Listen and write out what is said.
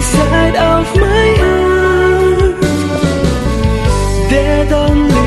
inside of my heart. don't.